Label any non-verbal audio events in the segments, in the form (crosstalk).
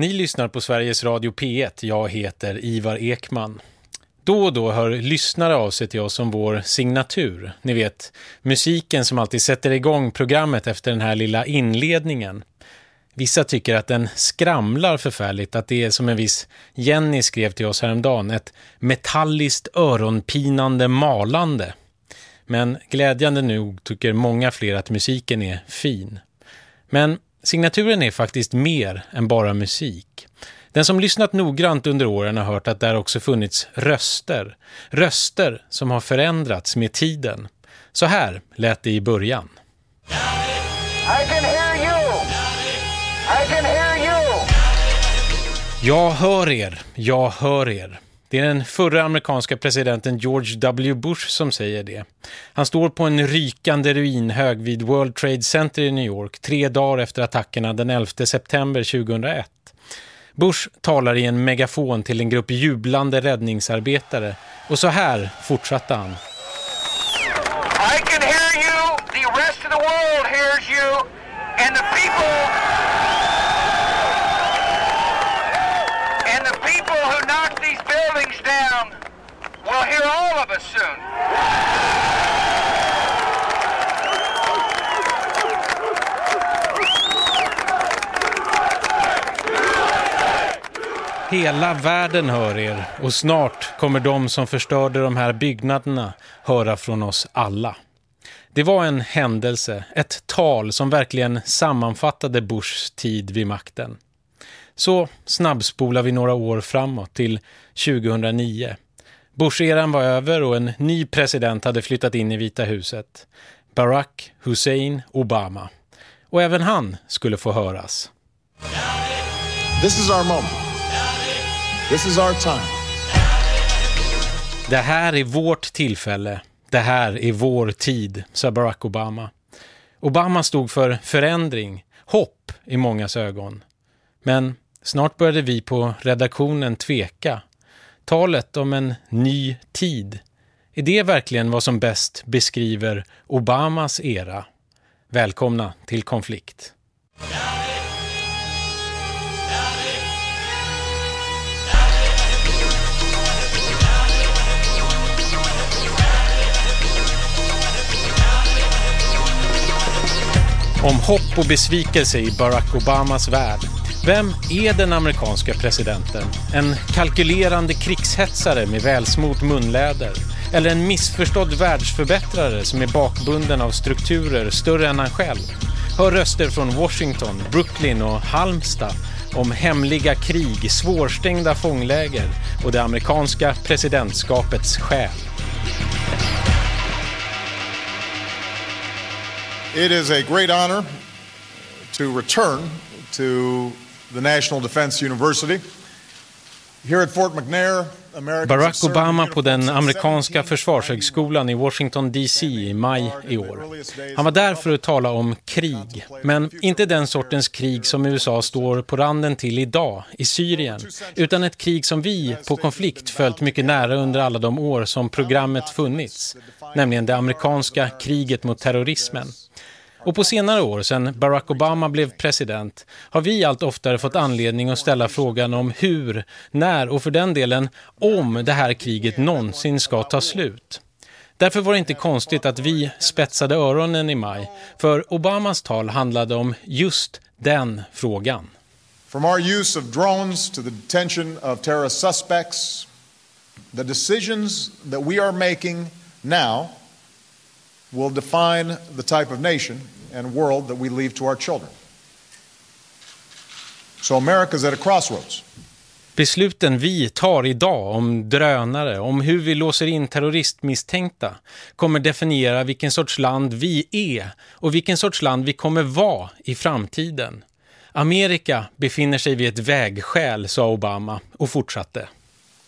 Ni lyssnar på Sveriges Radio P1. Jag heter Ivar Ekman. Då och då hör lyssnare av sig till oss som vår signatur. Ni vet, musiken som alltid sätter igång programmet efter den här lilla inledningen. Vissa tycker att den skramlar förfärligt, att det är som en viss Jenny skrev till oss häromdagen, ett metalliskt öronpinande malande. Men glädjande nog tycker många fler att musiken är fin. Men signaturen är faktiskt mer än bara musik. Den som lyssnat noggrant under åren har hört att där också funnits röster. Röster som har förändrats med tiden. Så här lät det i början. I can hear you. I can hear you. Jag hör er, jag hör er. Det är den förra amerikanska presidenten George W. Bush som säger det. Han står på en rykande ruinhög vid World Trade Center i New York tre dagar efter attackerna den 11 september 2001. Bush talar i en megafon till en grupp jublande räddningsarbetare och så här fortsatte han. I can hear you. The rest of the world hears you. And the people. Buildings down we'll hear all of us soon. Hela världen hör er och snart kommer de som förstörde de här byggnaderna höra från oss alla. Det var en händelse, ett tal som verkligen sammanfattade Bushs tid vid makten. Så snabbspolar vi några år framåt till 2009. Bush-eran var över och en ny president hade flyttat in i Vita huset. Barack Hussein Obama. Och även han skulle få höras. This is our moment. This is our time. Det här är vårt tillfälle. Det här är vår tid, sa Barack Obama. Obama stod för förändring, hopp i mångas ögon. Men snart började vi på redaktionen tveka. Talet om en ny tid, är det verkligen vad som bäst beskriver Obamas era? Välkomna till konflikt. Om hopp och besvikelse i Barack Obamas värld. Vem är den amerikanska presidenten? En kalkylerande krigshetsare med välsmort munläder? Eller en missförstådd världsförbättrare som är bakbunden av strukturer större än han själv? Hör röster från Washington, Brooklyn och Halmstad om hemliga krig, svårstängda fångläger och det amerikanska presidentskapets själ. It is a great honor to return to the National Defense University. Here at Fort McNair, Barack Obama på den amerikanska försvarshögskolan i Washington DC i maj i år. Han var där för att tala om krig, men inte den sortens krig som USA står på randen till idag i Syrien, utan ett krig som vi på konflikt följt mycket nära under alla de år som programmet funnits, nämligen det amerikanska kriget mot terrorismen. Och på senare år, sedan Barack Obama blev president, har vi allt oftare fått anledning att ställa frågan om hur, när och för den delen om det här kriget någonsin ska ta slut. Därför var det inte konstigt att vi spetsade öronen i maj, för Obamas tal handlade om just den frågan. From our use of drones to the detention of terrorist suspects, the decisions that we are making now will define the type of nation and world that we leave to our children. So America's at a crossroads. Besluten vi tar idag om drönare, om hur vi låser in terroristmisstänkta, kommer definiera vilken sorts land vi är och vilken sorts land vi kommer vara i framtiden. Amerika befinner sig vid ett vägskäl, sa Obama och fortsatte.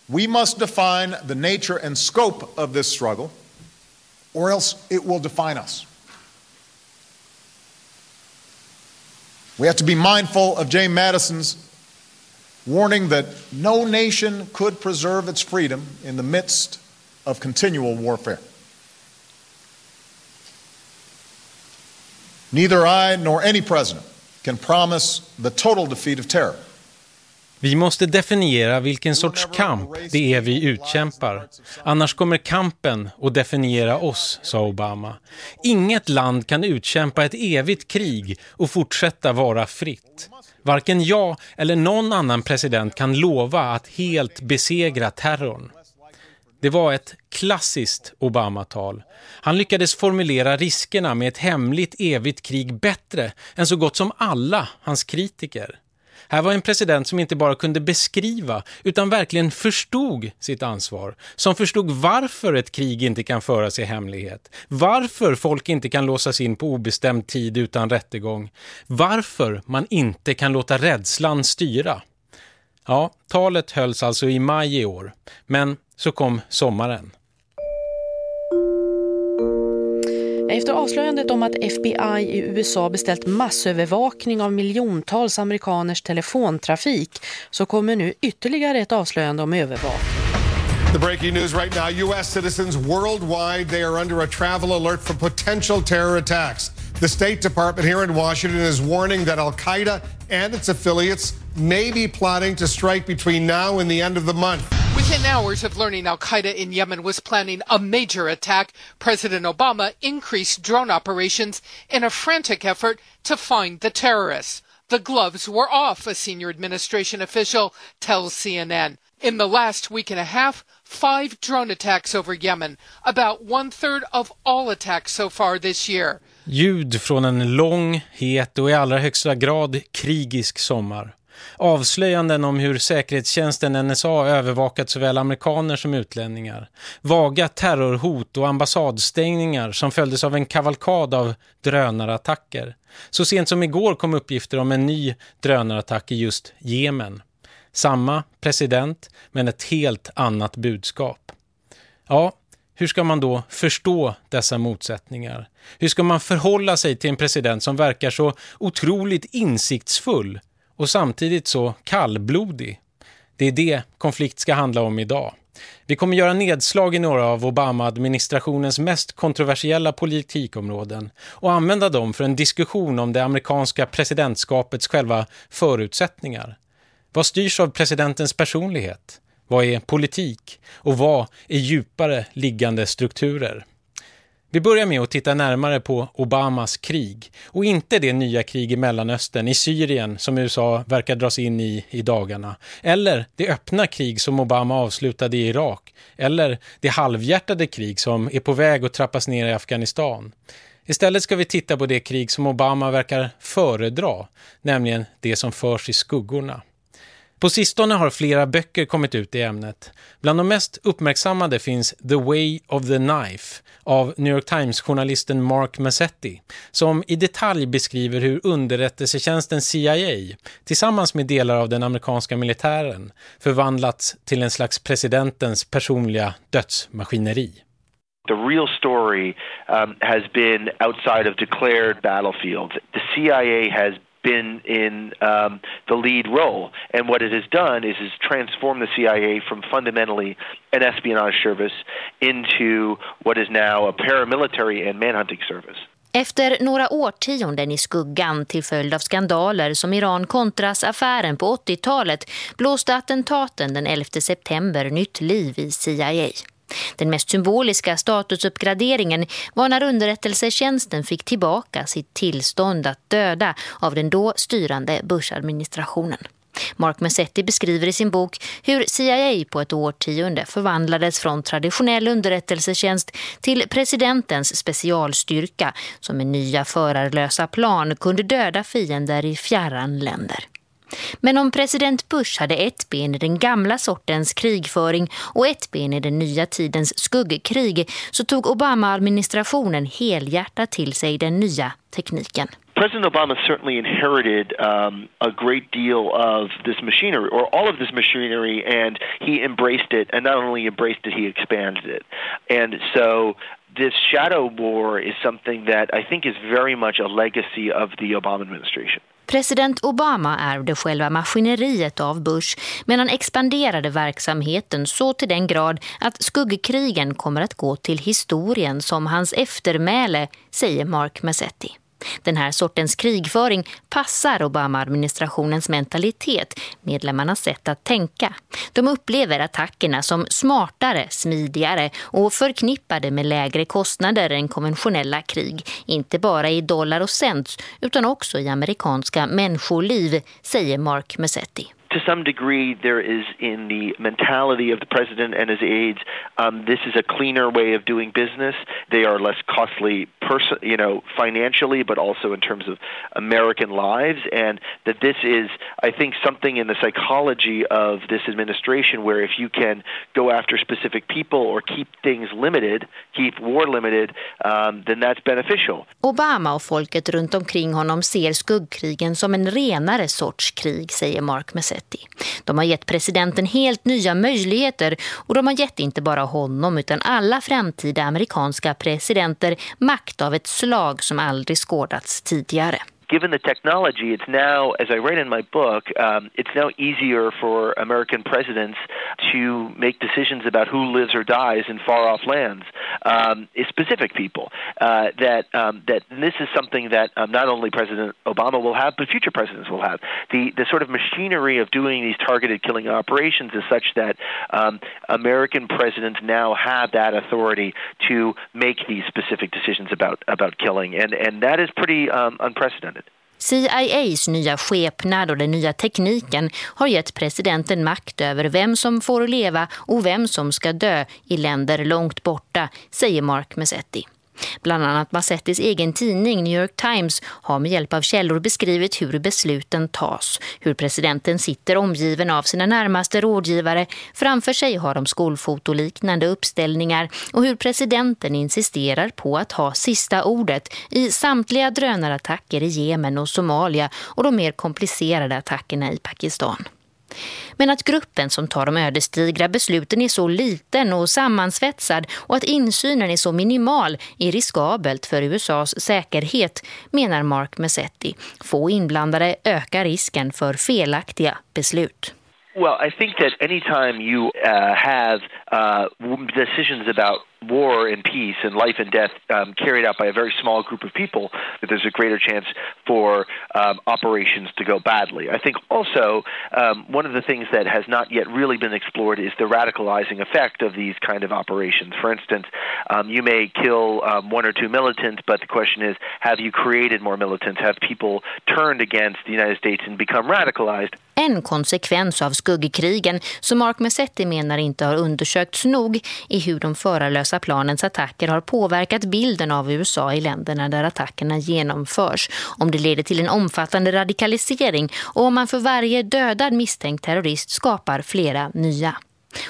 We must define the nature and scope of this struggle, or else it will define us. We have to be mindful of James Madison's warning that no nation could preserve its freedom in the midst of continual warfare. Neither I nor any president can promise the total defeat of terror. Vi måste definiera vilken sorts kamp det är vi utkämpar. Annars kommer kampen att definiera oss, sa Obama. Inget land kan utkämpa ett evigt krig och fortsätta vara fritt. Varken jag eller någon annan president kan lova att helt besegra terrorn. Det var ett klassiskt Obama-tal. Han lyckades formulera riskerna med ett hemligt evigt krig bättre än så gott som alla hans kritiker. Här var en president som inte bara kunde beskriva utan verkligen förstod sitt ansvar. Som förstod varför ett krig inte kan föras i hemlighet. Varför folk inte kan låsas in på obestämd tid utan rättegång. Varför man inte kan låta rädslan styra. Ja, talet hölls alltså i maj i år. Men så kom sommaren. Efter avslöjandet om att FBI i USA beställt massövervakning av miljontals amerikaners telefontrafik så kommer nu ytterligare ett avslöjande om övervakning. The breaking news right now U.S. citizens worldwide they are under a travel alert for potential terror attacks. The State Department here in Washington is warning that Al Qaeda and its affiliates may be plotting to strike between now and the end of the month. Within hours of learning Al Qaeda in Yemen was planning a major attack, President Obama increased drone operations in a frantic effort to find the terrorists. The gloves were off, a senior administration official tells CNN. In the last week and a half, five drone attacks over Yemen, about one third of all attacks so far this year. Ljud från en lång, het och i allra högsta grad krigisk sommar. Avslöjanden om hur säkerhetstjänsten NSA övervakat såväl amerikaner som utlänningar. Vaga terrorhot och ambassadstängningar som följdes av en kavalkad av drönarattacker. Så sent som igår kom uppgifter om en ny drönarattack i just Jemen. Samma president men ett helt annat budskap. Ja, hur ska man då förstå dessa motsättningar? Hur ska man förhålla sig till en president som verkar så otroligt insiktsfull och samtidigt så kallblodig. Det är det konflikt ska handla om idag. Vi kommer göra nedslag i några av Obama-administrationens mest kontroversiella politikområden och använda dem för en diskussion om det amerikanska presidentskapets själva förutsättningar. Vad styrs av presidentens personlighet? Vad är politik? Och vad är djupare liggande strukturer? Vi börjar med att titta närmare på Obamas krig och inte det nya krig i Mellanöstern, i Syrien som USA verkar dras in i i dagarna. Eller det öppna krig som Obama avslutade i Irak. Eller det halvhjärtade krig som är på väg att trappas ner i Afghanistan. Istället ska vi titta på det krig som Obama verkar föredra, nämligen det som förs i skuggorna. På sistone har flera böcker kommit ut i ämnet. Bland de mest uppmärksammade finns The Way of the Knife av New York Times-journalisten Mark Massetti som i detalj beskriver hur underrättelsetjänsten CIA tillsammans med delar av den amerikanska militären förvandlats till en slags presidentens personliga dödsmaskineri. The real story um, has been outside of declared battlefields. The CIA has been in um, the lead role. And what it has done is, is transform the CIA from fundamentally an espionage service into what is now a paramilitary and manhunting service. Efter några årtionden i skuggan till följd av skandaler som Iran-Contras-affären på 80-talet blåste attentaten den 11 september nytt liv i CIA. Den mest symboliska statusuppgraderingen var när underrättelsetjänsten fick tillbaka sitt tillstånd att döda av den då styrande Bush-administrationen. Mark Massetti beskriver i sin bok hur CIA på ett årtionde förvandlades från traditionell underrättelsetjänst till presidentens specialstyrka som med nya förarlösa plan kunde döda fiender i fjärran länder. Men om president Bush hade ett ben i den gamla sortens krigföring och ett ben i den nya tidens skuggkrig så tog Obama-administrationen helhjärtat till sig den nya tekniken. President Obama certainly inherited um, a great deal of this machinery, or all of this machinery, and he embraced it. And not only embraced it, he expanded it. And so this shadow war is something that I think is very much a legacy of the Obama administration. President Obama ärvde själva maskineriet av Bush men han expanderade verksamheten så till den grad att skuggkrigen kommer att gå till historien som hans eftermäle, säger Mark Massetti. Den här sortens krigföring passar Obama-administrationens mentalitet, medlemmarnas sätt att tänka. De upplever attackerna som smartare, smidigare och förknippade med lägre kostnader än konventionella krig. Inte bara i dollar och cent utan också i amerikanska människoliv, säger Mark Messetti. To some degree, there is in the mentality of the president and his aides, um, this is a cleaner way of doing business. They are less costly, pers- you know, financially, but also in terms of American lives, and that this is, I think, something in the psychology of this administration where if you can go after specific people or keep things limited, keep war limited, um, then that's beneficial. Obama och folket runt omkring honom ser skuggkrigen som en renare sorts krig, säger Mark Messetti. De har gett presidenten helt nya möjligheter och de har gett inte bara honom utan alla framtida amerikanska presidenter makt av ett slag som aldrig skådats tidigare. Given the technology, it's now, as I write in my book, um, it's now easier for American presidents to make decisions about who lives or dies in far off lands, um, specific people. Uh, that um, that this is something that um, not only President Obama will have, but future presidents will have. The the sort of machinery of doing these targeted killing operations is such that um, American presidents now have that authority to make these specific decisions about about killing, and and that is pretty um, unprecedented. CIAs nya skepnad och den nya tekniken har gett presidenten makt över vem som får leva och vem som ska dö i länder långt borta, säger Mark Messetti. Bland annat Bassettis egen tidning New York Times har med hjälp av källor beskrivit hur besluten tas. Hur presidenten sitter omgiven av sina närmaste rådgivare. Framför sig har de skolfotoliknande uppställningar och hur presidenten insisterar på att ha sista ordet i samtliga drönarattacker i Jemen och Somalia och de mer komplicerade attackerna i Pakistan. Men att gruppen som tar de ödesdigra besluten är så liten och sammansvetsad och att insynen är så minimal är riskabelt för USAs säkerhet, menar Mark Messetti. Få inblandade ökar risken för felaktiga beslut. Well, I think that anytime you uh, have uh, decisions about war and peace and life and death um, carried out by a very small group of people, that there's a greater chance for um, operations to go badly. I think also um, one of the things that has not yet really been explored is the radicalizing effect of these kind of operations. For instance, um, you may kill um, one or two militants, but the question is, have you created more militants? Have people turned against the United States and become radicalized? En konsekvens av skuggkrigen som Mark Messetti menar inte har undersökts nog är hur de förarlösa planens attacker har påverkat bilden av USA i länderna där attackerna genomförs. Om det leder till en omfattande radikalisering och om man för varje dödad misstänkt terrorist skapar flera nya.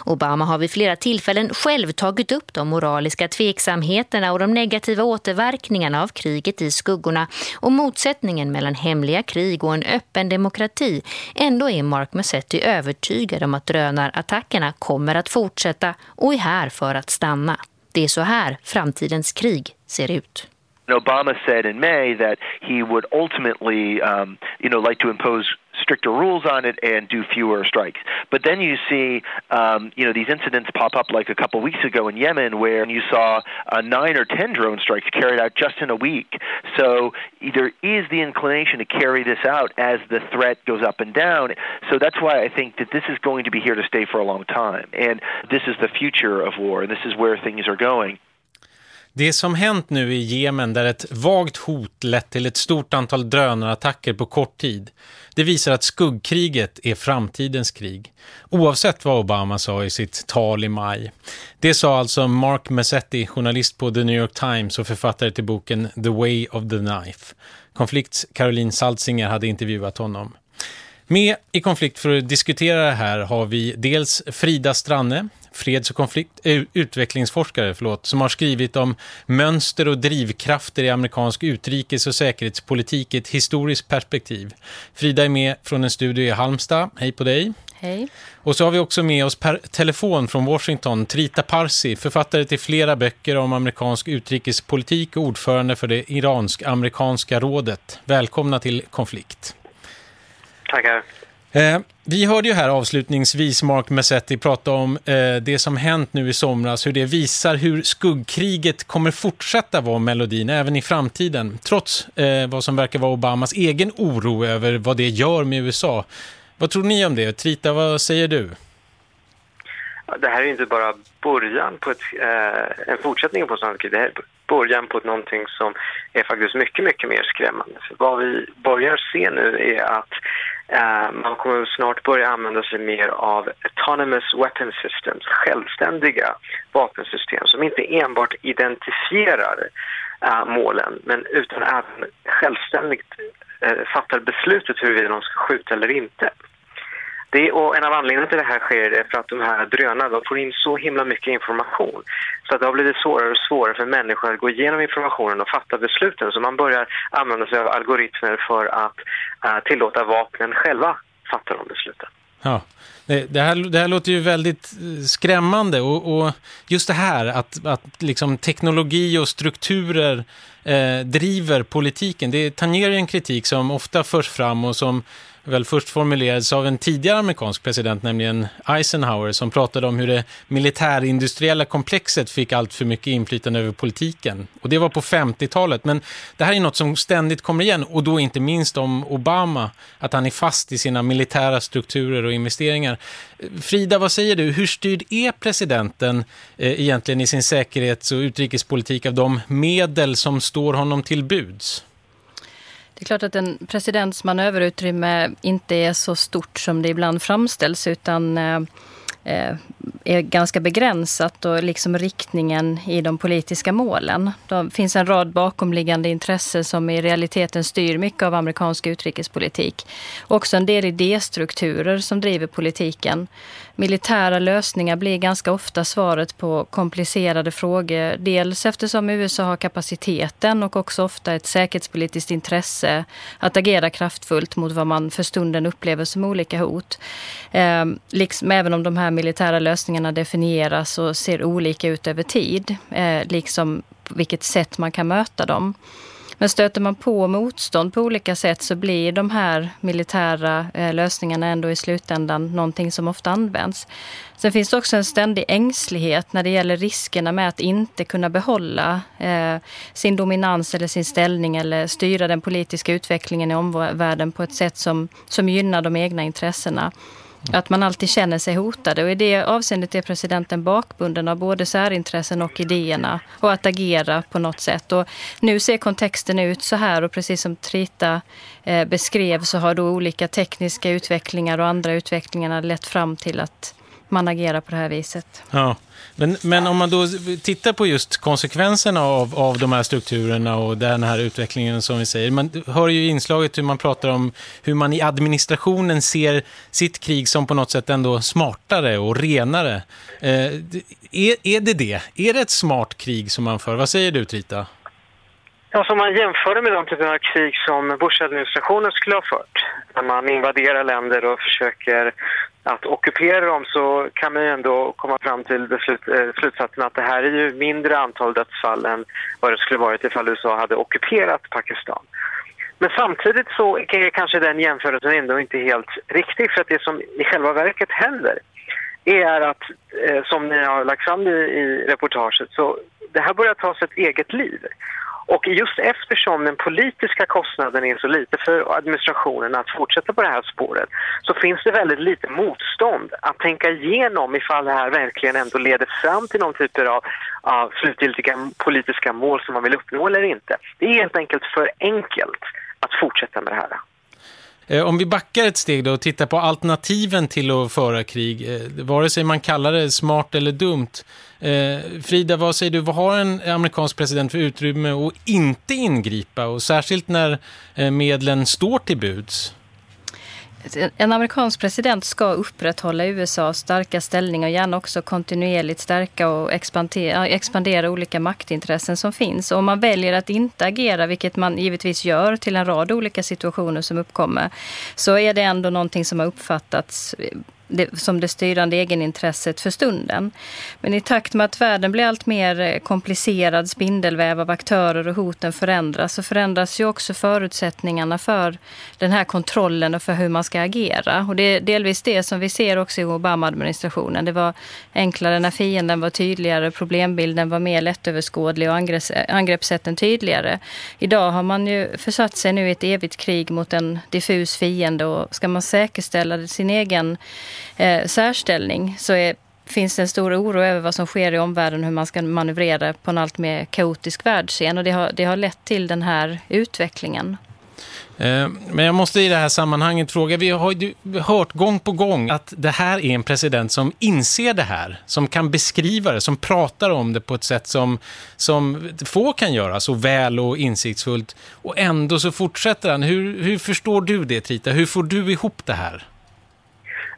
Obama har vid flera tillfällen själv tagit upp de moraliska tveksamheterna och de negativa återverkningarna av kriget i skuggorna och motsättningen mellan hemliga krig och en öppen demokrati. Ändå är Mark Massetti övertygad om att drönarattackerna kommer att fortsätta och är här för att stanna. Det är så här framtidens krig ser ut. Obama said in May that he would ultimately, um, you know, like to impose stricter rules on it and do fewer strikes. But then you see, um, you know, these incidents pop up like a couple weeks ago in Yemen where you saw uh, nine or ten drone strikes carried out just in a week. So there is the inclination to carry this out as the threat goes up and down. So that's why I think that this is going to be here to stay for a long time. And this is the future of war, and this is where things are going. Det som hänt nu i Jemen där ett vagt hot lett till ett stort antal drönarattacker på kort tid, det visar att skuggkriget är framtidens krig. Oavsett vad Obama sa i sitt tal i maj. Det sa alltså Mark Massetti, journalist på The New York Times och författare till boken The Way of the Knife. Konflikts Caroline Salzinger hade intervjuat honom. Med i konflikt för att diskutera det här har vi dels Frida Stranne, freds- och konflikt, utvecklingsforskare förlåt, som har skrivit om mönster och drivkrafter i amerikansk utrikes- och säkerhetspolitik i ett historiskt perspektiv. Frida är med från en studio i Halmstad. Hej på dig. Hej. Och så har vi också med oss per telefon från Washington, Trita Parsi, författare till flera böcker om amerikansk utrikespolitik och ordförande för det iransk-amerikanska rådet. Välkomna till konflikt. Tackar. Eh, vi hörde ju här avslutningsvis Mark Massetti prata om eh, det som hänt nu i somras, hur det visar hur skuggkriget kommer fortsätta vara melodin även i framtiden, trots eh, vad som verkar vara Obamas egen oro över vad det gör med USA. Vad tror ni om det? Trita, vad säger du? Det här är inte bara början på ett, eh, en fortsättning på sånt krig. Det här är början på någonting som är faktiskt mycket, mycket mer skrämmande. För vad vi börjar se nu är att Eh, man kommer snart börja använda sig mer av autonomous weapon systems, självständiga vapensystem som inte enbart identifierar eh, målen men utan även självständigt eh, fattar beslutet huruvida de ska skjuta eller inte. Det, och en av anledningarna till det här sker är för att de här drönarna de får in så himla mycket information. Så att det har blivit svårare och svårare för människor att gå igenom informationen och fatta besluten. Så man börjar använda sig av algoritmer för att Eh, tillåta vapnen själva fattar de besluten. Ja, det, här, det här låter ju väldigt eh, skrämmande och, och just det här att, att liksom teknologi och strukturer eh, driver politiken. Det tangerar en kritik som ofta förs fram och som väl först formulerades av en tidigare amerikansk president, nämligen Eisenhower, som pratade om hur det militärindustriella komplexet fick allt för mycket inflytande över politiken. Och det var på 50-talet, men det här är något som ständigt kommer igen, och då inte minst om Obama, att han är fast i sina militära strukturer och investeringar. Frida, vad säger du? Hur styrd är presidenten eh, egentligen i sin säkerhets- och utrikespolitik av de medel som står honom till buds? Det är klart att en presidents manöverutrymme inte är så stort som det ibland framställs utan eh, eh, är ganska begränsat och liksom riktningen i de politiska målen. Det finns en rad bakomliggande intressen som i realiteten styr mycket av amerikansk utrikespolitik. Också en del idéstrukturer som driver politiken. Militära lösningar blir ganska ofta svaret på komplicerade frågor. Dels eftersom USA har kapaciteten och också ofta ett säkerhetspolitiskt intresse att agera kraftfullt mot vad man för stunden upplever som olika hot. Eh, liksom, även om de här militära lösningarna definieras och ser olika ut över tid. Eh, liksom på vilket sätt man kan möta dem. Men stöter man på motstånd på olika sätt så blir de här militära eh, lösningarna ändå i slutändan någonting som ofta används. Sen finns det också en ständig ängslighet när det gäller riskerna med att inte kunna behålla eh, sin dominans eller sin ställning eller styra den politiska utvecklingen i omvärlden på ett sätt som, som gynnar de egna intressena. Mm. Att man alltid känner sig hotade. Och i det avseendet är presidenten bakbunden av både särintressen och idéerna. Och att agera på något sätt. Och nu ser kontexten ut så här. Och precis som Trita eh, beskrev så har då olika tekniska utvecklingar och andra utvecklingar lett fram till att man agerar på det här viset. Ja. Men, men om man då tittar på just konsekvenserna av, av de här strukturerna och den här utvecklingen som vi säger. Man hör ju inslaget hur man pratar om hur man i administrationen ser sitt krig som på något sätt ändå smartare och renare. Eh, är, är det det? Är det ett smart krig som man för? Vad säger du Trita? Ja, som man jämför med de typen av krig som Bush-administrationen skulle ha fört. När man invaderar länder och försöker att ockupera dem så kan man ju ändå komma fram till beslut, eh, slutsatsen att det här är ju mindre antal dödsfall än vad det skulle varit ifall USA hade ockuperat Pakistan. Men samtidigt så är kanske den jämförelsen ändå inte helt riktig för att det som i själva verket händer är att, eh, som ni har lagt fram i, i reportaget, så det här börjar ta sig ett eget liv. Och just eftersom den politiska kostnaden är så lite för administrationen att fortsätta på det här spåret så finns det väldigt lite motstånd att tänka igenom ifall det här verkligen ändå leder fram till någon typ av, av slutgiltiga politiska mål som man vill uppnå eller inte. Det är helt enkelt för enkelt att fortsätta med det här. Eh, om vi backar ett steg då och tittar på alternativen till att föra krig, eh, vare sig man kallar det smart eller dumt. Eh, Frida, vad säger du? Vad har en amerikansk president för utrymme att inte ingripa och särskilt när eh, medlen står till buds? En amerikansk president ska upprätthålla USAs starka ställning och gärna också kontinuerligt stärka och expandera, expandera olika maktintressen som finns. Och om man väljer att inte agera, vilket man givetvis gör till en rad olika situationer som uppkommer, så är det ändå någonting som har uppfattats det, som det styrande egenintresset för stunden. Men i takt med att världen blir allt mer eh, komplicerad spindelväv av aktörer och hoten förändras så förändras ju också förutsättningarna för den här kontrollen och för hur man ska agera. Och det är delvis det som vi ser också i Obama-administrationen. Det var enklare när fienden var tydligare, problembilden var mer lättöverskådlig och angreppssätten tydligare. Idag har man ju försatt sig nu i ett evigt krig mot en diffus fiende och ska man säkerställa sin egen eh, särställning så är, finns det en stor oro över vad som sker i omvärlden, hur man ska manövrera på en allt mer kaotisk världsscen. Och det har, det har lett till den här utvecklingen. Eh, men jag måste i det här sammanhanget fråga, vi har ju hört gång på gång att det här är en president som inser det här, som kan beskriva det, som pratar om det på ett sätt som, som få kan göra, så väl och insiktsfullt. Och ändå så fortsätter han. Hur, hur förstår du det, Trita? Hur får du ihop det här?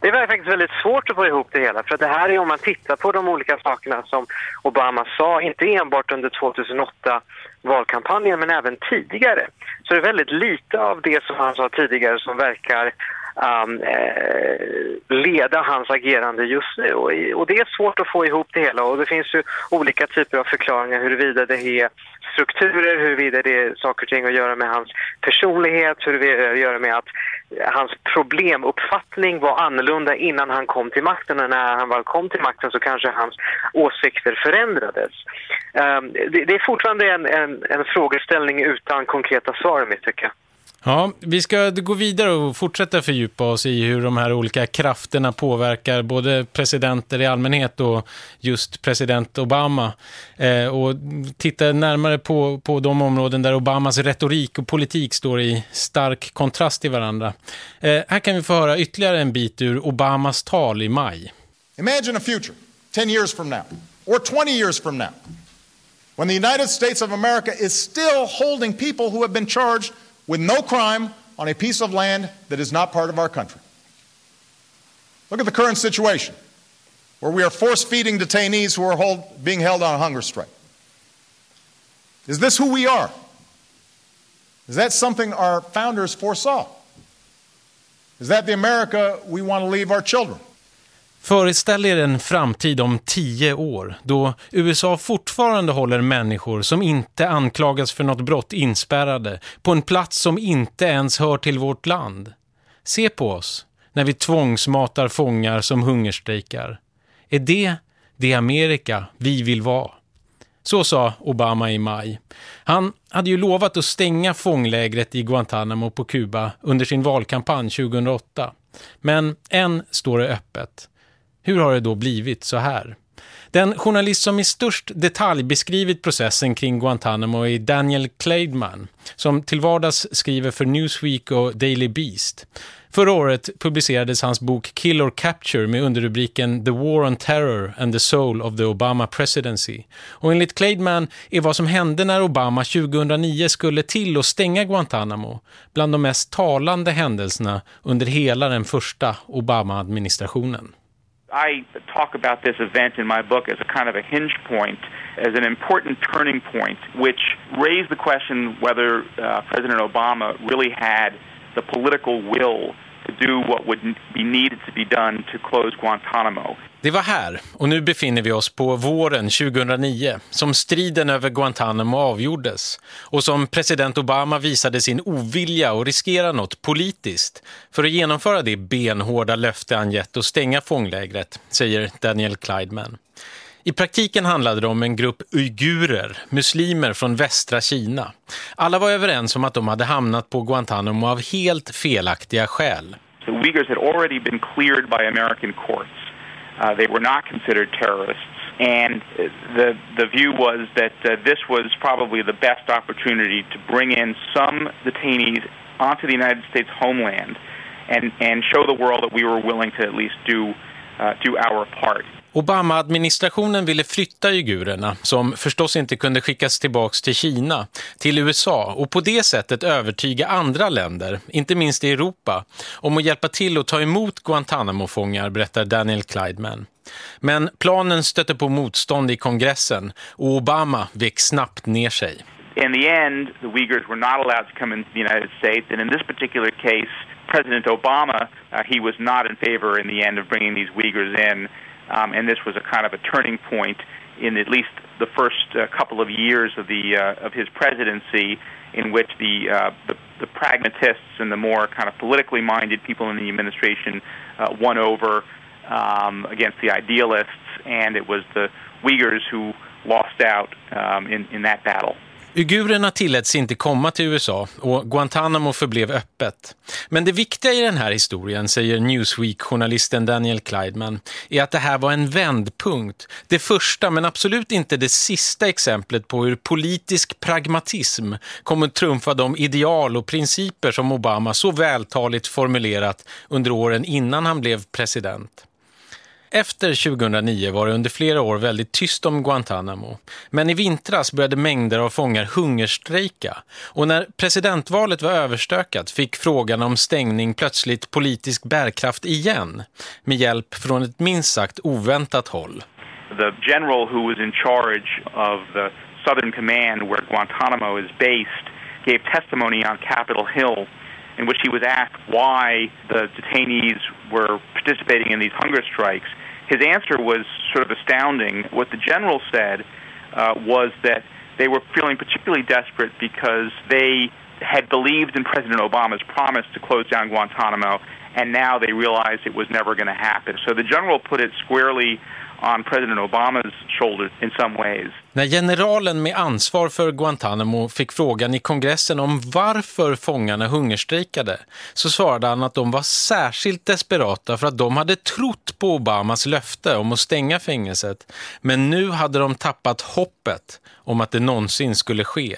Det var faktiskt väldigt svårt att få ihop det hela. För det här är om man tittar på de olika sakerna som Obama sa, inte enbart under 2008 valkampanjen men även tidigare. Så det är väldigt lite av det som han sa tidigare som verkar um, eh, leda hans agerande just nu. Och, det är svårt att få ihop det hela och det finns ju olika typer av förklaringar huruvida det är strukturer, huruvida det är saker och ting att göra med hans personlighet, huruvida det har att göra med att eh, hans problemuppfattning var annorlunda innan han kom till makten och när han väl kom till makten så kanske hans åsikter förändrades. Ehm, det, det, är fortfarande en, en, en frågeställning utan konkreta svar i mitt tycke. Ja, vi ska gå vidare och fortsätta fördjupa oss i hur de här olika krafterna påverkar både presidenter i allmänhet och just president Obama. Eh, och titta närmare på, på de områden där Obamas retorik och politik står i stark kontrast till varandra. Eh, här kan vi få höra ytterligare en bit ur Obamas tal i maj. Imagine a future, 10 years from now, or 20 years from now, when the United States of America is still holding people who have been charged with no crime on a piece of land that is not part of our country. Look at the current situation where we are force feeding detainees who are hold, being held on a hunger strike. Is this who we are? Is that something our founders foresaw? Is that the America we want to leave our children? Föreställ er en framtid om tio år då USA fortfarande håller människor som inte anklagas för något brott inspärrade på en plats som inte ens hör till vårt land. Se på oss när vi tvångsmatar fångar som hungerstrejkar. Är det det Amerika vi vill vara? Så sa Obama i maj. Han hade ju lovat att stänga fånglägret i Guantanamo på Kuba under sin valkampanj 2008. Men än står det öppet. Hur har det då blivit så här? Den journalist som i störst detalj beskrivit processen kring Guantanamo är Daniel Kleidman, som till vardags skriver för Newsweek och Daily Beast. Förra året publicerades hans bok Kill or Capture med underrubriken The War on Terror and the Soul of the Obama Presidency. Och enligt Kleidman är vad som hände när Obama 2009 skulle till och stänga Guantanamo bland de mest talande händelserna under hela den första Obama-administrationen. I talk about this event in my book as a kind of a hinge point, as an important turning point, which raised the question whether uh, President Obama really had the political will to do what would be needed to be done to close Guantanamo. Det var här, och nu befinner vi oss på våren 2009, som striden över Guantanamo avgjordes och som president Obama visade sin ovilja att riskera något politiskt för att genomföra det benhårda löfte han gett och stänga fånglägret, säger Daniel Clydeman. I praktiken handlade det om en grupp uigurer, muslimer från västra Kina. Alla var överens om att de hade hamnat på Guantanamo av helt felaktiga skäl. The Uyghurs had already been cleared by American courts. Uh, they were not considered terrorists. And uh, the, the view was that uh, this was probably the best opportunity to bring in some detainees onto the United States homeland and, and show the world that we were willing to at least do, uh, do our part. Obama-administrationen ville flytta uigurerna, som förstås inte kunde skickas tillbaks till Kina, till USA och på det sättet övertyga andra länder, inte minst i Europa, om att hjälpa till att ta emot Guantanamo-fångar, berättar Daniel Clydeman. Men planen stötte på motstånd i kongressen och Obama vek snabbt ner sig. In the end, the Uyghurs were not allowed to come into the United States, and in this particular case, President Obama, uh, he was not in favor in the end of bringing these Uyghurs in, um, and this was a kind of a turning point in at least the first uh, couple of years of the uh, of his presidency, in which the, uh, the, the pragmatists and the more kind of politically minded people in the administration uh, won over um, against the idealists, and it was the Uyghurs who lost out um, in, in that battle. Uigurerna tilläts inte komma till USA och Guantanamo förblev öppet. Men det viktiga i den här historien, säger Newsweek-journalisten Daniel Clydman, är att det här var en vändpunkt. Det första men absolut inte det sista exemplet på hur politisk pragmatism kommer att trumfa de ideal och principer som Obama så vältaligt formulerat under åren innan han blev president. Efter 2009 var det under flera år väldigt tyst om Guantanamo. Men i vintras började mängder av fångar hungerstrejka. Och när presidentvalet var överstökat fick frågan om stängning plötsligt politisk bärkraft igen. Med hjälp från ett minst sagt oväntat håll. The general who was in charge of the Southern Command where Guantanamo is based gave testimony on Capitol Hill in which he was asked why the detainees were participating in these hunger strikes. His answer was sort of astounding. What the general said uh, was that they were feeling particularly desperate because they had believed in President Obama's promise to close down Guantanamo, and now they realized it was never going to happen. So the general put it squarely on President Obamas shoulders in some ways. När generalen med ansvar för Guantanamo fick frågan i kongressen om varför fångarna hungerstrejkade så svarade han att de var särskilt desperata för att de hade trott på Obamas löfte om att stänga fängelset men nu hade de tappat hoppet om att det någonsin skulle ske.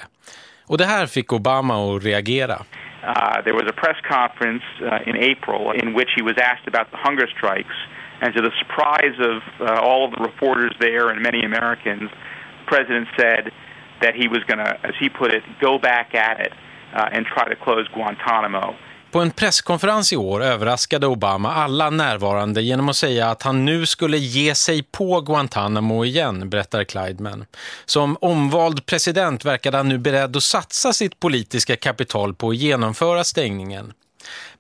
Och det här fick Obama att reagera. Uh, there was a press conference uh, in April in which he was asked about the hunger strikes And to the surprise of uh, all of the reporters there and many Americans, the president said that he was going to, as he put it, go back at it uh, and try to close Guantanamo. På en presskonferens i år överraskade Obama alla närvarande genom att säga att han nu skulle ge sig på Guantanamo igen, berättar Clydeman. Som omvald president verkade han nu beredd att satsa sitt politiska kapital på att genomföra stängningen.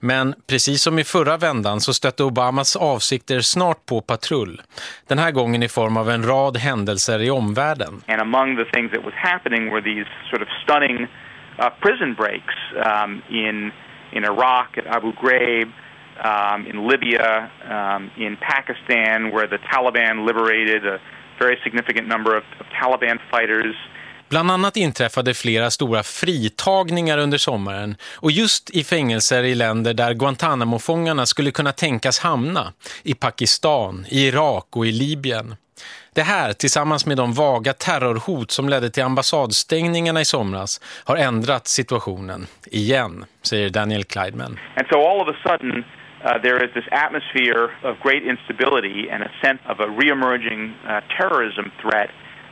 Men precis som i förra vändan så stötte Obamas avsikter snart på patrull. Den här gången i form av en rad händelser i omvärlden. And among the things that was happening were these sort of stunning uh, prison breaks um, in in Iraq at Abu Ghraib, um, in Libya, um, in Pakistan where the Taliban liberated a very significant number of, of Taliban fighters. Bland annat inträffade flera stora fritagningar under sommaren och just i fängelser i länder där Guantanamo-fångarna skulle kunna tänkas hamna, i Pakistan, i Irak och i Libyen. Det här, tillsammans med de vaga terrorhot som ledde till ambassadstängningarna i somras, har ändrat situationen igen, säger Daniel Kleidman. And so all of a sudden uh, there is this atmosphere of great instability and a sense of a reemerging uh, terrorism threat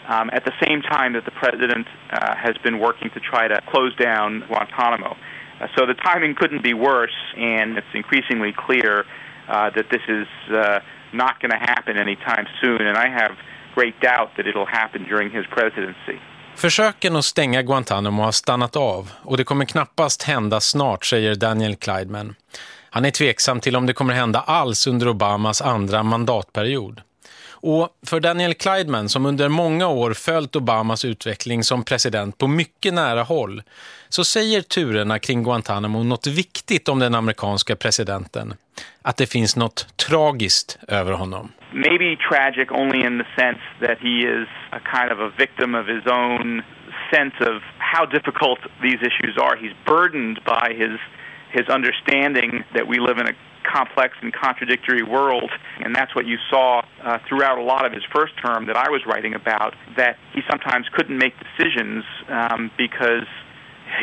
um, at the same time that the president uh, has been working to try to close down Guantanamo. Uh, so the timing couldn't be worse, and it's increasingly clear uh, that this is uh, not going to happen anytime soon, and I have great doubt that it'll happen during his presidency. Försöken att stänga Guantanamo har stannat av och det kommer knappast hända snart, säger Daniel Kleidman. Han är tveksam till om det kommer hända alls under Obamas andra mandatperiod. Och för Daniel Clydman, som under många år följt Obamas utveckling som president på mycket nära håll så säger turerna kring Guantanamo något viktigt om den amerikanska presidenten. Att det finns något tragiskt över honom. Maybe tragic only in the sense that he is a kind of a victim of his own sense of how difficult these issues are. He's burdened by his his understanding that we live in a complex and contradictory world. And that's what you saw uh, throughout a lot of his first term that I was writing about, that he sometimes couldn't make decisions um, because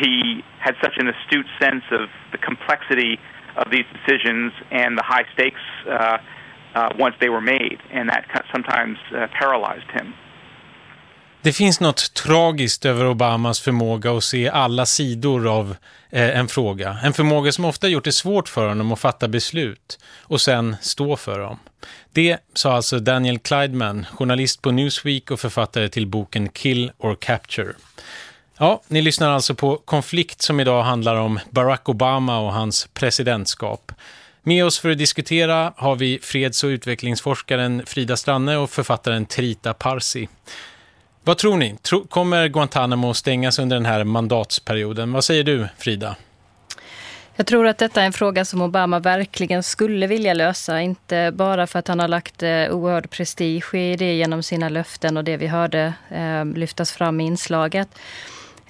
he had such an astute sense of the complexity of these decisions and the high stakes uh, uh, once they were made. And that sometimes uh, paralyzed him. Det finns något tragiskt över Obamas förmåga att se alla sidor av eh, en fråga. En förmåga som ofta gjort det svårt för honom att fatta beslut och sen stå för dem. Det sa alltså Daniel Clydman, journalist på Newsweek och författare till boken Kill or Capture. Ja, ni lyssnar alltså på Konflikt som idag handlar om Barack Obama och hans presidentskap. Med oss för att diskutera har vi freds- och utvecklingsforskaren Frida Stranne och författaren Trita Parsi. Vad tror ni? Kommer Guantanamo stängas under den här mandatsperioden? Vad säger du, Frida? Jag tror att detta är en fråga som Obama verkligen skulle vilja lösa. Inte bara för att han har lagt eh, oerhörd prestige i det genom sina löften och det vi hörde eh, lyftas fram i inslaget.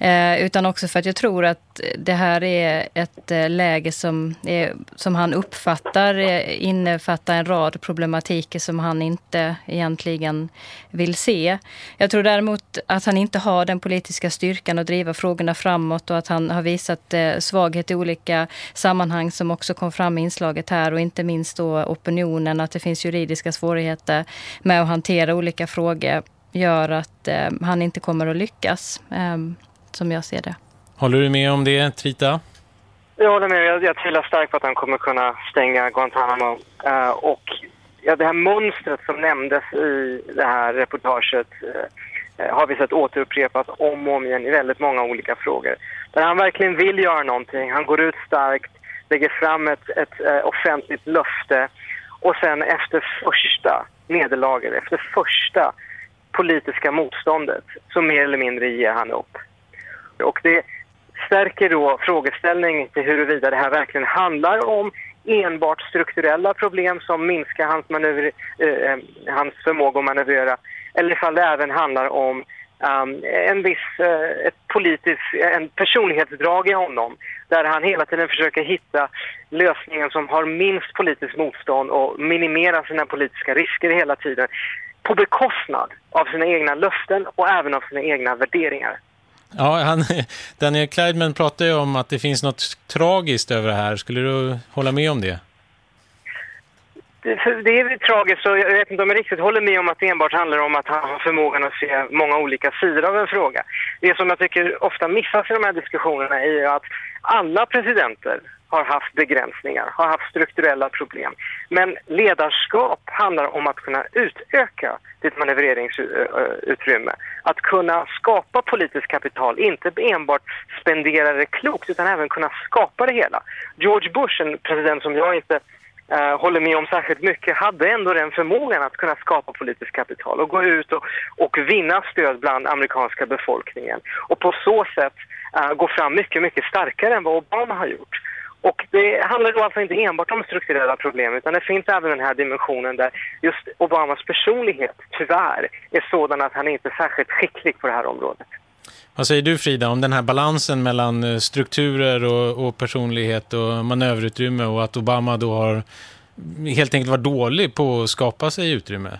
Eh, utan också för att jag tror att det här är ett eh, läge som, är, som han uppfattar eh, innefattar en rad problematiker som han inte egentligen vill se. Jag tror däremot att han inte har den politiska styrkan att driva frågorna framåt och att han har visat eh, svaghet i olika sammanhang som också kom fram i inslaget här och inte minst då opinionen, att det finns juridiska svårigheter med att hantera olika frågor gör att eh, han inte kommer att lyckas. Ehm, som jag ser det. Håller du med om det, Trita? Jag håller med. Jag, jag tvivlar starkt på att han kommer kunna stänga Guantanamo. Uh, och ja, det här mönstret som nämndes i det här reportaget uh, har vi sett återupprepat om och om igen i väldigt många olika frågor. Där han verkligen vill göra någonting. Han går ut starkt, lägger fram ett, ett uh, offentligt löfte och sen efter första nederlaget, efter första politiska motståndet så mer eller mindre ger han upp. Och det stärker då frågeställningen till huruvida det här verkligen handlar om enbart strukturella problem som minskar hans, manöver, eh, eh hans förmåga att manövrera eller ifall det även handlar om um, en viss uh, ett politisk, en personlighetsdrag i honom där han hela tiden försöker hitta lösningen som har minst politiskt motstånd och minimera sina politiska risker hela tiden på bekostnad av sina egna löften och även av sina egna värderingar. Ja, han, Daniel Kleidman pratar ju om att det finns något tragiskt över det här. Skulle du hålla med om det? Det, det är tragiskt och jag vet inte om jag riktigt håller med om att det enbart handlar om att han har förmågan att se många olika sidor av en fråga. Det som jag tycker ofta missas i de här diskussionerna är ju att alla presidenter har haft begränsningar, har haft strukturella problem. Men ledarskap handlar om att kunna utöka ditt manövreringsutrymme. Att kunna skapa politiskt kapital, inte enbart spendera det klokt utan även kunna skapa det hela. George Bush, en president som jag inte eh, håller med om särskilt mycket, hade ändå den förmågan att kunna skapa politiskt kapital och gå ut och, och vinna stöd bland amerikanska befolkningen. Och på så sätt uh, gå fram mycket, mycket starkare än vad Obama har gjort. Och det handlar då alltså inte enbart om strukturella problem utan det finns även den här dimensionen där just Obamas personlighet tyvärr är sådan att han inte är särskilt skicklig på det här området. Vad säger du Frida om den här balansen mellan eh, strukturer och, och personlighet och manöverutrymme och att Obama då har helt enkelt varit dålig på att skapa sig utrymme?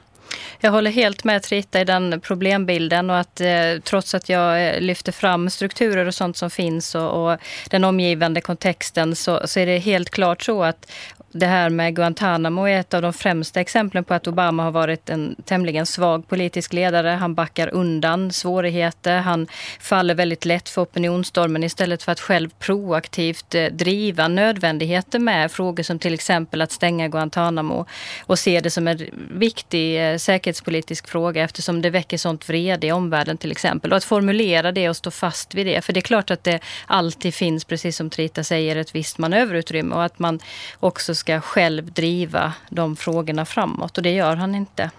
Jag håller helt med Trita i den problembilden och att eh, trots att jag eh, lyfter fram strukturer och sånt som finns och, och den omgivande kontexten så, så, är det helt klart så att det här med Guantanamo är ett av de främsta exemplen på att Obama har varit en tämligen svag politisk ledare. Han backar undan svårigheter. Han faller väldigt lätt för opinionsstormen istället för att själv proaktivt eh, driva nödvändigheter med frågor som till exempel att stänga Guantanamo och se det som en viktig eh, säkerhetspolitisk fråga eftersom det väcker sånt vrede i omvärlden till exempel. Och att formulera det och stå fast vid det. För det är klart att det alltid finns, precis som Trita säger, ett visst manöverutrymme och att man också ska själv driva de frågorna framåt och det gör han inte.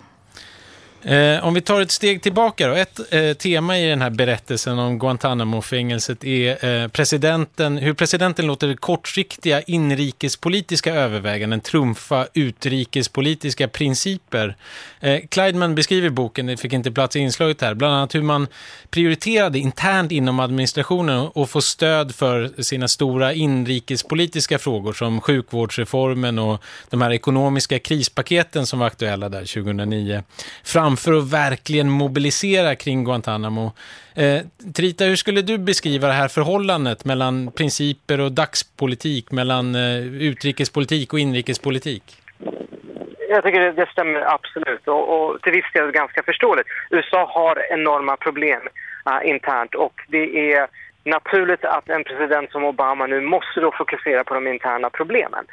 Eh, om vi tar ett steg tillbaka då. Ett eh, tema i den här berättelsen om Guantanamo-fängelset är eh, presidenten, hur presidenten låter kortsiktiga inrikespolitiska överväganden trumfa utrikespolitiska principer. Eh, Kleidman beskriver boken, det fick inte plats i inslaget här, bland annat hur man prioriterade internt inom administrationen och få stöd för sina stora inrikespolitiska frågor som sjukvårdsreformen och de här ekonomiska krispaketen som var aktuella där 2009. Fram för att verkligen mobilisera kring Guantanamo. Eh, Trita, hur skulle du beskriva det här förhållandet mellan principer och dagspolitik, mellan eh, utrikespolitik och inrikespolitik? Jag tycker det, det stämmer absolut och, och, till viss del ganska förståeligt. USA har enorma problem uh, internt och det är naturligt att en president som Obama nu måste då fokusera på de interna problemen.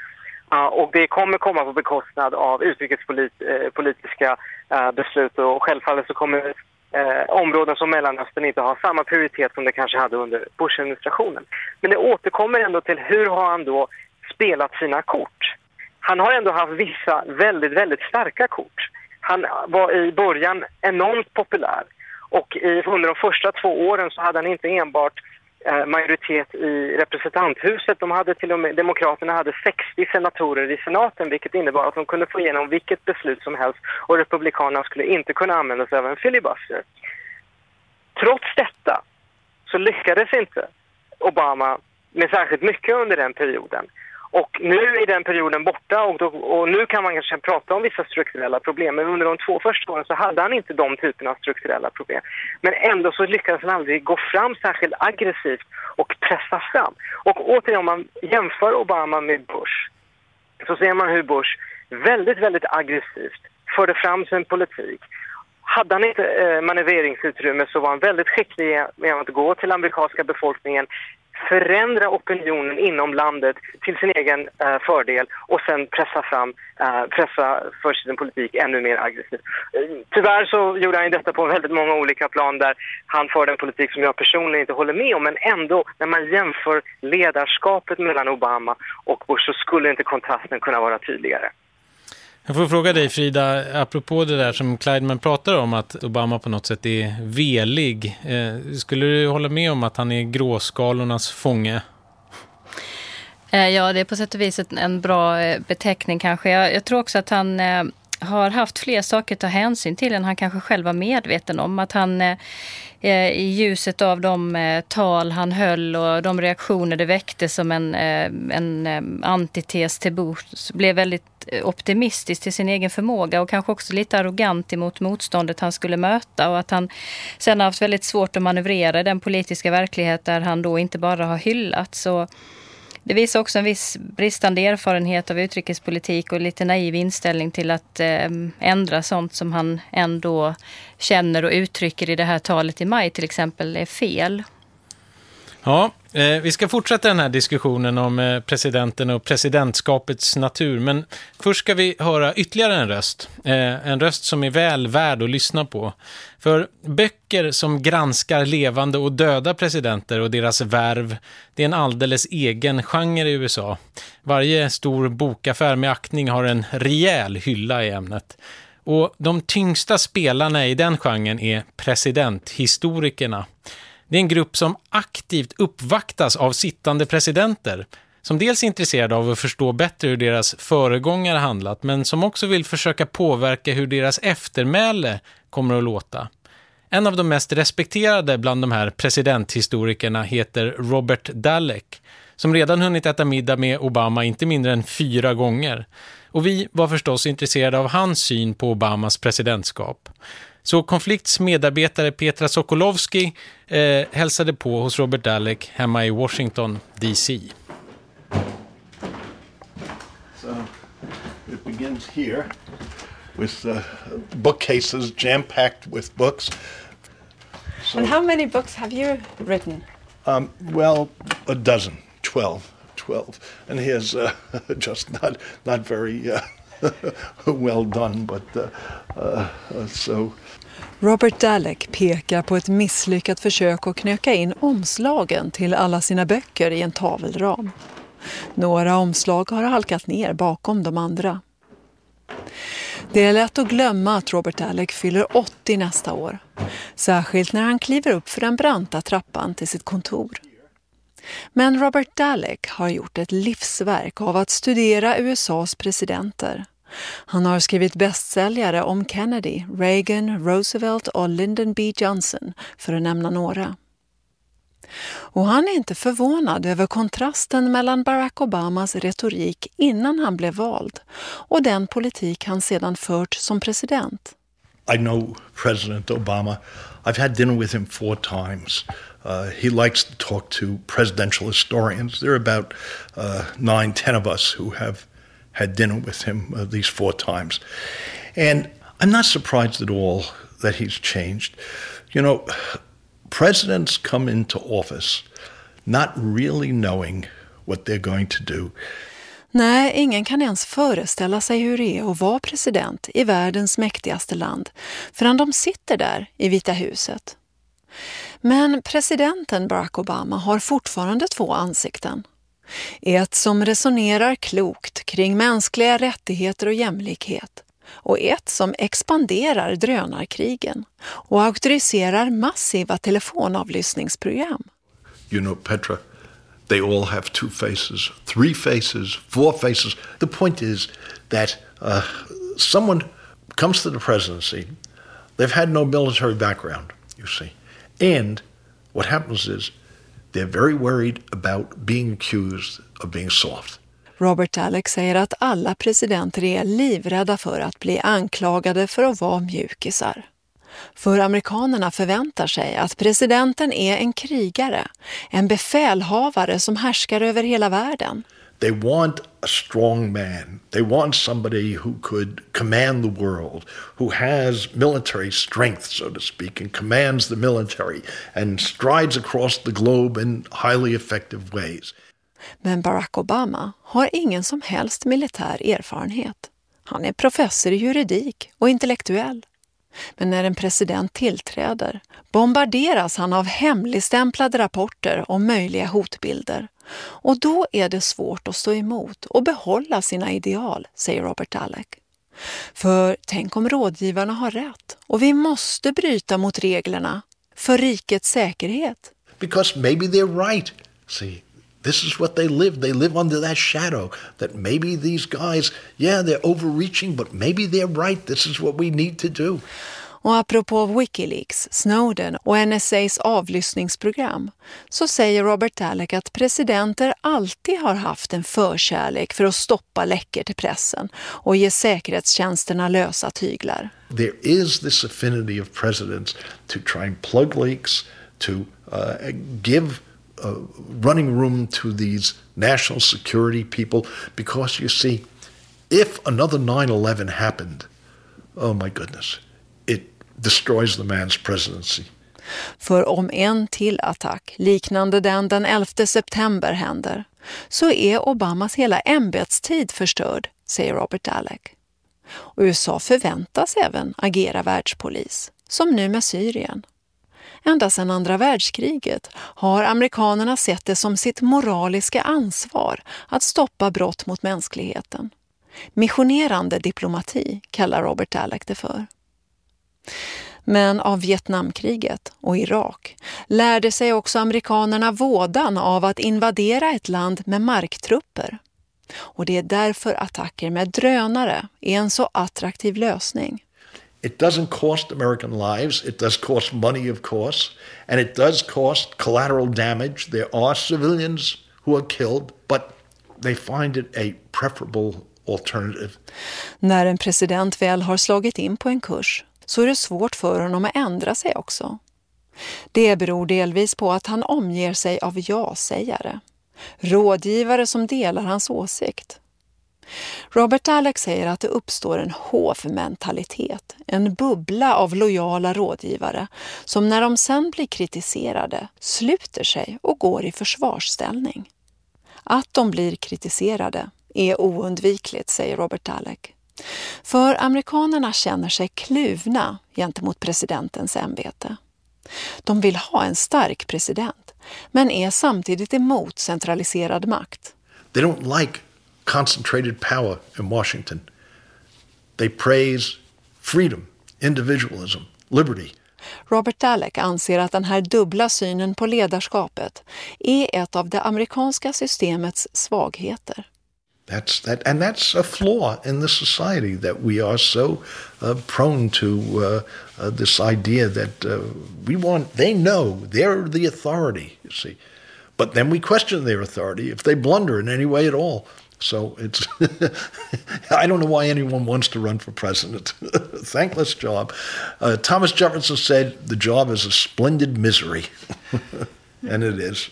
Ja, och det kommer komma på bekostnad av utrikespolitiska eh, eh, beslut och självfallet så kommer eh, områden som Mellanöstern inte har samma prioritet som det kanske hade under Bush-administrationen. Men det återkommer ändå till hur har han då spelat sina kort? Han har ändå haft vissa väldigt, väldigt starka kort. Han var i början enormt populär och i, under de första två åren så hade han inte enbart Eh, majoritet i representanthuset. De hade till och med, Demokraterna hade 60 senatorer i senaten vilket innebar att de kunde få igenom vilket beslut som helst och Republikanerna skulle inte kunna använda sig av en filibuster. Trots detta så lyckades inte Obama med särskilt mycket under den perioden. Och nu är den perioden borta och, då, och, nu kan man kanske prata om vissa strukturella problem. Men under de två första åren så hade han inte de typerna av strukturella problem. Men ändå så lyckades han aldrig gå fram särskilt aggressivt och pressa fram. Och återigen om man jämför Obama med Bush så ser man hur Bush väldigt, väldigt aggressivt förde fram sin politik. Hade han inte eh, manövreringsutrymme så var han väldigt skicklig med att gå till amerikanska befolkningen, förändra opinionen inom landet till sin egen eh, fördel och sen pressa fram, eh, pressa för sin politik ännu mer aggressivt. Eh, tyvärr så gjorde han detta på väldigt många olika plan där han förde en politik som jag personligen inte håller med om men ändå när man jämför ledarskapet mellan Obama och Bush så skulle inte kontrasten kunna vara tydligare. Jag får fråga dig Frida, apropå det där som Clydeman pratar om, att Obama på något sätt är velig. Eh, skulle du hålla med om att han är gråskalornas fånge? Eh, ja, det är på sätt och vis en bra eh, beteckning kanske. Jag, jag tror också att han eh, har haft fler saker att ta hänsyn till än han kanske själv var medveten om. Att han eh, eh i ljuset av de eh, tal han höll och de reaktioner det väckte som en, eh, en eh, antites till Bush blev väldigt eh, optimistisk till sin egen förmåga och kanske också lite arrogant emot motståndet han skulle möta och att han sen har haft väldigt svårt att manövrera den politiska verklighet där han då inte bara har hyllats. Och, det visar också en viss bristande erfarenhet av utrikespolitik och lite naiv inställning till att eh, ändra sånt som han ändå känner och uttrycker i det här talet i maj till exempel är fel. Ja, eh, vi ska fortsätta den här diskussionen om eh, presidenten och presidentskapets natur. Men först ska vi höra ytterligare en röst. Eh, en röst som är väl värd att lyssna på. För böcker som granskar levande och döda presidenter och deras värv, det är en alldeles egen genre i USA. Varje stor bokaffär med aktning har en rejäl hylla i ämnet. Och de tyngsta spelarna i den genren är presidenthistorikerna. Det är en grupp som aktivt uppvaktas av sittande presidenter som dels är intresserade av att förstå bättre hur deras föregångare handlat men som också vill försöka påverka hur deras eftermäle kommer att låta. En av de mest respekterade bland de här presidenthistorikerna heter Robert Dallek som redan hunnit äta middag med Obama inte mindre än fyra gånger. Och vi var förstås intresserade av hans syn på Obamas presidentskap. Så konflikts medarbetare Petra Sokolowski eh, hälsade på hos Robert Dalek hemma i Washington, D.C. So it begins here with uh, bookcases jam-packed with books. So, and how many books have you written? Um, well, a dozen, 12, 12. And here's uh, (laughs) just not, not very... Uh, (laughs) well done, but uh, uh, so. Robert Dalek pekar på ett misslyckat försök att knöka in omslagen till alla sina böcker i en tavelram. Några omslag har halkat ner bakom de andra. Det är lätt att glömma att Robert Dalek fyller 80 nästa år. Särskilt när han kliver upp för den branta trappan till sitt kontor. Men Robert Dalek har gjort ett livsverk av att studera USAs presidenter. Han har skrivit bästsäljare om Kennedy, Reagan, Roosevelt och Lyndon B. Johnson, för att nämna några. Och han är inte förvånad över kontrasten mellan Barack Obamas retorik innan han blev vald och den politik han sedan fört som president. I know President Obama. I've had dinner with him four times. Uh, he likes to talk to presidential historians. There are about uh, nine, ten of us who have had dinner with him at least four times. And I'm not surprised at all that he's changed. You know, presidents come into office not really knowing what they're going to do. Nej, ingen kan ens föreställa sig hur det är att vara president i världens mäktigaste land förrän de sitter där i Vita huset. Men presidenten Barack Obama har fortfarande två ansikten. Ett som resonerar klokt kring mänskliga rättigheter och jämlikhet och ett som expanderar drönarkrigen och auktoriserar massiva telefonavlyssningsprogram. You know, Petra, they all have two faces, three faces, four faces. The point is that uh, someone comes to the presidency, they've had no military background, you see. And what happens is they're very worried about being accused of being soft. Robert Alex säger att alla presidenter är livrädda för att bli anklagade för att vara mjukisar. För amerikanerna förväntar sig att presidenten är en krigare, en befälhavare som härskar över hela världen. They want a strong man. They want somebody who could command the world, who has military strength, so to speak, and commands the military and strides across the globe in highly effective ways. Men Barack Obama har ingen som helst militär erfarenhet. Han är professor i juridik och intellektuell. Men när en president tillträder bombarderas han av hemligstämplade rapporter om möjliga hotbilder. Och då är det svårt att stå emot och behålla sina ideal, säger Robert Alec. För tänk om rådgivarna har rätt och vi måste bryta mot reglerna för rikets säkerhet. Because maybe they're right. See, this is what they live. They live under that shadow that maybe these guys, yeah, they're overreaching, but maybe they're right. This is what we need to do. Och apropå Wikileaks, Snowden och NSAs avlyssningsprogram så säger Robert Alec att presidenter alltid har haft en förkärlek för att stoppa läckor till pressen och ge säkerhetstjänsterna lösa tyglar. There is this affinity of presidents to try and plug leaks, to uh, give uh, running room to these national security people because you see, if another 9-11 happened, oh my goodness, it destroys the man's presidency. För om en till attack, liknande den den 11 september, händer så är Obamas hela ämbetstid förstörd, säger Robert Alec. Och USA förväntas även agera världspolis, som nu med Syrien. Ända sedan andra världskriget har amerikanerna sett det som sitt moraliska ansvar att stoppa brott mot mänskligheten. Missionerande diplomati kallar Robert Alec det för. Men av Vietnamkriget och Irak lärde sig också amerikanerna vådan av att invadera ett land med marktrupper. Och det är därför attacker med drönare är en så attraktiv lösning. It doesn't cost American lives. It does cost money, of course, and it does cost collateral damage. There are civilians who are killed, but they find it a preferable alternative. När en president väl har slagit in på en kurs så är det svårt för honom att ändra sig också. Det beror delvis på att han omger sig av ja-sägare. Rådgivare som delar hans åsikt. Robert Alex säger att det uppstår en hovmentalitet, en bubbla av lojala rådgivare som när de sen blir kritiserade sluter sig och går i försvarsställning. Att de blir kritiserade är oundvikligt, säger Robert Alec. För amerikanerna känner sig kluvna gentemot presidentens ämbete. De vill ha en stark president, men är samtidigt emot centraliserad makt. They don't like concentrated power in Washington. They praise freedom, individualism, liberty. Robert Alec anser att den här dubbla synen på ledarskapet är ett av det amerikanska systemets svagheter. That's that, and that's a flaw in the society that we are so uh, prone to uh, uh, this idea that uh, we want. They know they're the authority. You see, but then we question their authority if they blunder in any way at all. So it's, (laughs) I don't know why anyone wants to run for president. (laughs) Thankless job. Uh, Thomas Jefferson said the job is a splendid misery. (laughs) and it is.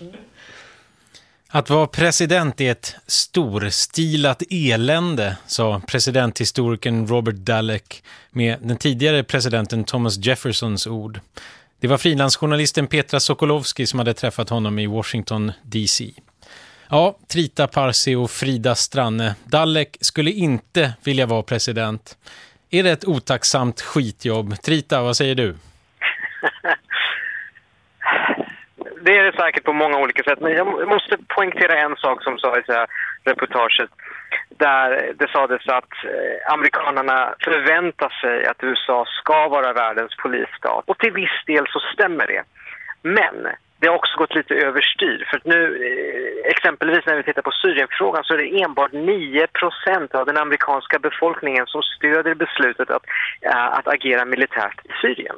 Att vara president är ett storstilat elände, sa presidenthistorikern Robert Dallek med den tidigare presidenten Thomas Jeffersons ord. Det var frilansjournalisten Petra Sokolowski som hade träffat honom i Washington, D.C. Ja, Trita Parsi och Frida Stranne. Dalek skulle inte vilja vara president. Är det ett otacksamt skitjobb? Trita, vad säger du? (laughs) det är det säkert på många olika sätt. Men jag måste poängtera en sak som sa i det här reportaget. Där det sades att eh, amerikanerna förväntar sig att USA ska vara världens polisstat. Och till viss del så stämmer det. Men det har också gått lite överstyr. För nu, eh, exempelvis när vi tittar på Syrienfrågan så är det enbart 9% av den amerikanska befolkningen som stöder beslutet att, eh, att agera militärt i Syrien.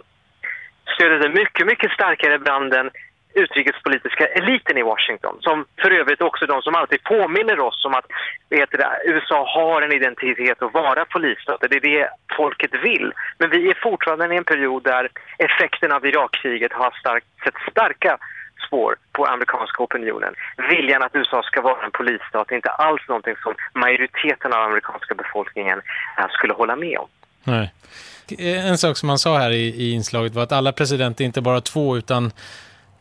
Stödet är mycket, mycket starkare bland den utrikespolitiska eliten i Washington som för övrigt också de som alltid påminner oss om att vet det, USA har en identitet att vara polisstat. Det är det folket vill. Men vi är fortfarande i en period där effekten av Irakkriget har starkt, sett starka fotspår på amerikanska opinionen. Viljan att USA ska vara en polisstat är inte alls någonting som majoriteten av amerikanska befolkningen eh, skulle hålla med om. Nej. Eh, en sak som man sa här i, i inslaget var att alla presidenter inte bara två utan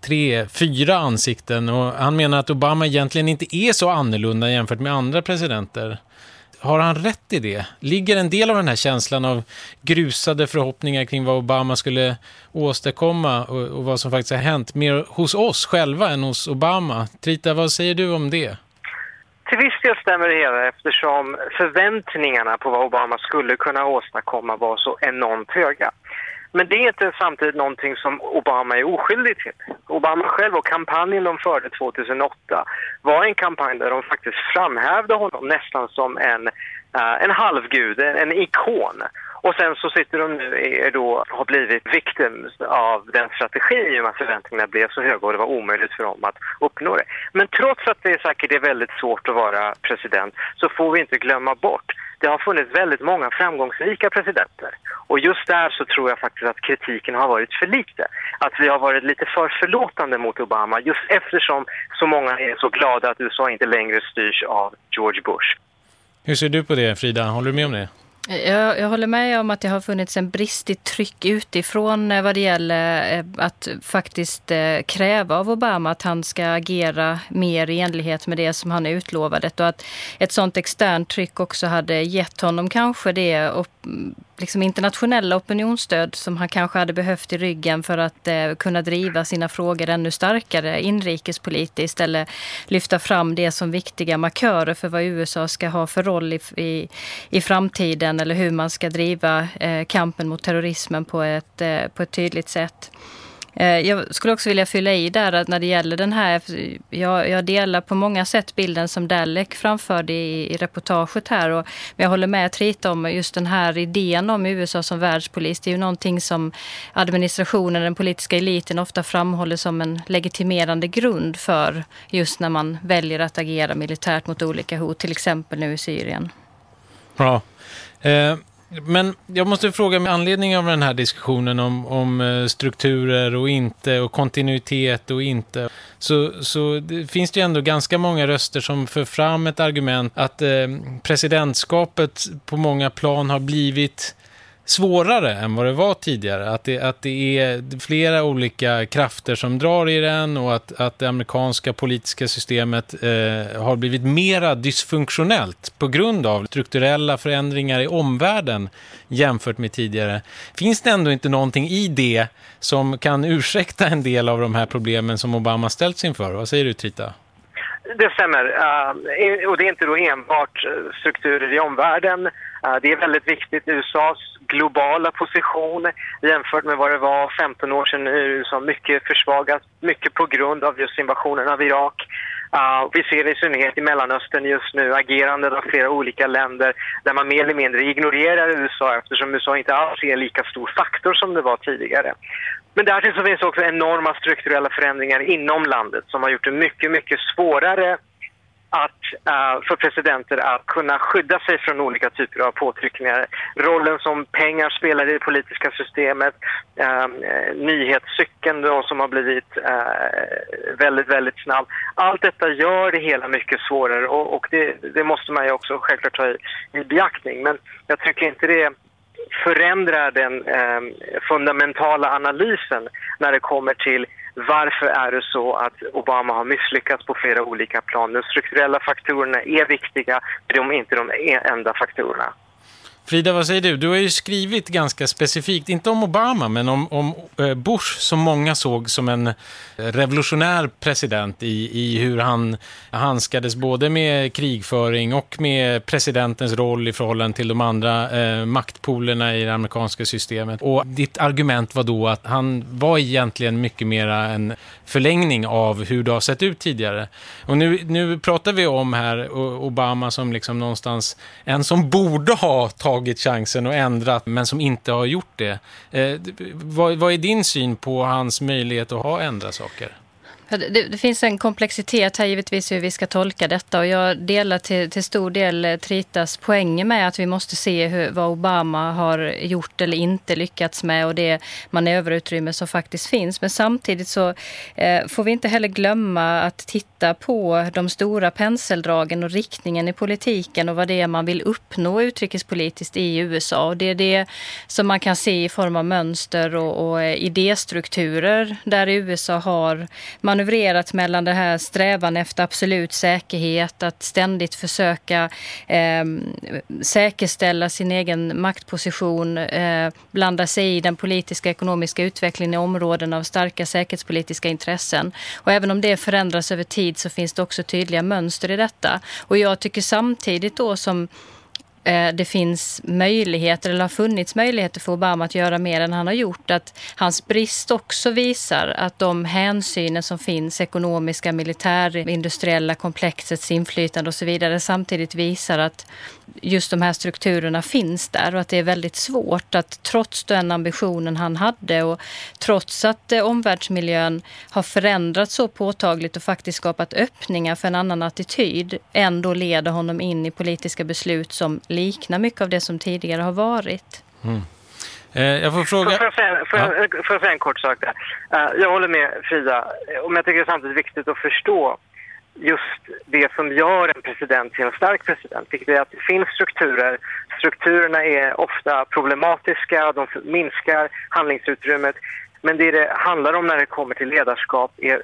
tre, fyra ansikten och han menar att Obama egentligen inte är så annorlunda jämfört med andra presidenter. Har han rätt i det? Ligger en del av den här känslan av grusade förhoppningar kring vad Obama skulle åstadkomma och, och vad som faktiskt har hänt mer hos oss själva än hos Obama? Trita, vad säger du om det? Till viss del stämmer det hela eftersom förväntningarna på vad Obama skulle kunna åstadkomma var så enormt höga. Men det är inte samtidigt någonting som Obama är oskyldig till. Obama själv och kampanjen de förde 2008 var en kampanj där de faktiskt framhävde honom nästan som en, uh, en halvgud, en, en ikon. Och sen så sitter de nu är då, har blivit victims av den strategin i och med att förväntningarna blev så höga och det var omöjligt för dem att uppnå det. Men trots att det säkert är väldigt svårt att vara president så får vi inte glömma bort det har funnits väldigt många framgångsrika presidenter. Och just där så tror jag faktiskt att kritiken har varit för lite. Att vi har varit lite för förlåtande mot Obama just eftersom så många är så glada att USA inte längre styrs av George Bush. Hur ser du på det Frida? Håller du med om det? Jag, jag, håller med om att det har funnits en brist i tryck utifrån eh, vad det gäller eh, att faktiskt eh, kräva av Obama att han ska agera mer i enlighet med det som han utlovade. Och att ett sånt externt tryck också hade gett honom kanske det liksom internationella opinionsstöd som han kanske hade behövt i ryggen för att eh, kunna driva sina frågor ännu starkare inrikespolitiskt eller lyfta fram det som viktiga markörer för vad USA ska ha för roll i, i, i framtiden eller hur man ska driva eh, kampen mot terrorismen på ett, eh, på ett tydligt sätt. Eh, jag skulle också vilja fylla i där att när det gäller den här, jag, jag delar på många sätt bilden som Dalek framförde i, i reportaget här. Och, men jag håller med Trita om just den här idén om USA som världspolis. Det är ju någonting som administrationen, den politiska eliten ofta framhåller som en legitimerande grund för just när man väljer att agera militärt mot olika hot, till exempel nu i Syrien. Bra. Eh, men jag måste fråga med anledning av den här diskussionen om, om eh, strukturer och inte och kontinuitet och inte. Så, så det finns det ju ändå ganska många röster som för fram ett argument att eh, presidentskapet på många plan har blivit svårare än vad det var tidigare. Att det, att det är flera olika krafter som drar i den och att, att det amerikanska politiska systemet eh, har blivit mera dysfunktionellt på grund av strukturella förändringar i omvärlden jämfört med tidigare. Finns det ändå inte någonting i det som kan ursäkta en del av de här problemen som Obama ställts inför? Vad säger du Trita? Det stämmer. Uh, och det är inte då enbart strukturer i omvärlden. Eh, det är väldigt viktigt. USAs globala position jämfört med vad det var 15 år sedan. Nu är USA mycket försvagat, mycket på grund av just invasionen av Irak. Uh, vi ser det i synnerhet i Mellanöstern just nu, agerandet av flera olika länder där man mer eller mindre ignorerar USA eftersom USA inte alls är en lika stor faktor som det var tidigare. Men därtill så finns också enorma strukturella förändringar inom landet som har gjort det mycket, mycket svårare att, uh, för presidenter att kunna skydda sig från olika typer av påtryckningar. Rollen som pengar spelar i det politiska systemet, uh, nyhetscykeln då, som har blivit uh, väldigt, väldigt snabb. Allt detta gör det hela mycket svårare och, och det, det, måste man ju också självklart ta i, i beaktning. Men jag tycker inte det förändrar den fundamentala analysen när det kommer till varför är det så att Obama har misslyckats på flera olika plan? De strukturella faktorerna är viktiga, men de är inte de enda faktorerna. Frida, vad säger du? Du har ju skrivit ganska specifikt, inte om Obama, men om, om eh, Bush som många såg som en eh, revolutionär president i, i hur han handskades både med krigföring och med presidentens roll i förhållande till de andra eh, maktpolerna i det amerikanska systemet. Och ditt argument var då att han var egentligen mycket mera en förlängning av hur det har sett ut tidigare. Och nu, nu pratar vi om här Obama som liksom någonstans en som borde ha tagit chansen och ändrat men som inte har gjort det. Eh, vad, vad är din syn på hans möjlighet att ha ändrat saker? Det, det, finns en komplexitet här givetvis hur vi ska tolka detta och jag delar till, till stor del eh, Tritas poänger med att vi måste se hur, vad Obama har gjort eller inte lyckats med och det manöverutrymme som faktiskt finns. Men samtidigt så eh, får vi inte heller glömma att titta på de stora penseldragen och riktningen i politiken och vad det är man vill uppnå utrikespolitiskt i USA. Och det är det som man kan se i form av mönster och, och eh, idéstrukturer där USA har man manövrerat mellan det här strävan efter absolut säkerhet, att ständigt försöka eh, säkerställa sin egen maktposition, eh, blanda sig i den politiska ekonomiska utvecklingen i områden av starka säkerhetspolitiska intressen. Och även om det förändras över tid så finns det också tydliga mönster i detta. Och jag tycker samtidigt då som Eh, det finns möjligheter, eller har funnits möjligheter för Obama att göra mer än han har gjort. Att hans brist också visar att de hänsynen som finns, ekonomiska, militärindustriella komplexets inflytande och så vidare, samtidigt visar att just de här strukturerna finns där och att det är väldigt svårt att trots den ambitionen han hade och trots att eh, omvärldsmiljön har förändrats så påtagligt och faktiskt skapat öppningar för en annan attityd ändå leder honom in i politiska beslut som liknar mycket av det som tidigare har varit. Mm. Eh, jag får fråga... Får jag, säga, får, jag, får jag säga en kort sak där? Uh, jag håller med Frida, men jag tycker det är samtidigt viktigt att förstå just det som gör en president till en stark president, vilket är att det finns strukturer. Strukturerna är ofta problematiska, de minskar handlingsutrymmet. Men det det handlar om när det kommer till ledarskap är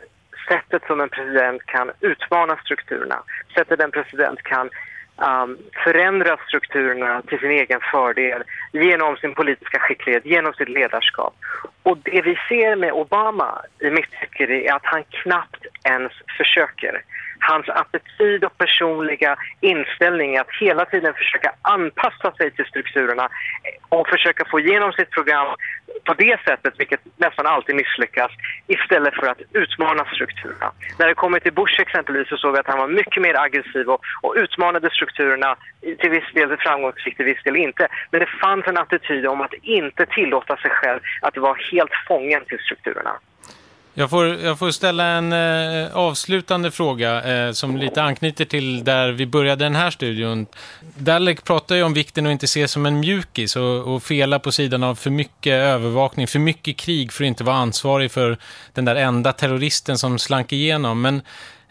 sättet som en president kan utmana strukturerna. Sättet en president kan um, förändra strukturerna till sin egen fördel genom sin politiska skicklighet, genom sitt ledarskap. Och det vi ser med Obama i mitt tycke är att han knappt ens försöker hans attityd och personliga inställning att hela tiden försöka anpassa sig till strukturerna och försöka få igenom sitt program på det sättet, vilket nästan alltid misslyckas, istället för att utmana strukturerna. När det kommer till Bush exempelvis så såg vi att han var mycket mer aggressiv och, och utmanade strukturerna till viss del framgångsrikt, till viss del inte. Men det fanns en attityd om att inte tillåta sig själv att vara helt fången till strukturerna. Jag får, jag får ställa en eh, avslutande fråga eh, som lite anknyter till där vi började den här studion. Dalek pratar ju om vikten att inte se som en mjukis och, och fela på sidan av för mycket övervakning, för mycket krig för att inte vara ansvarig för den där enda terroristen som slank igenom. Men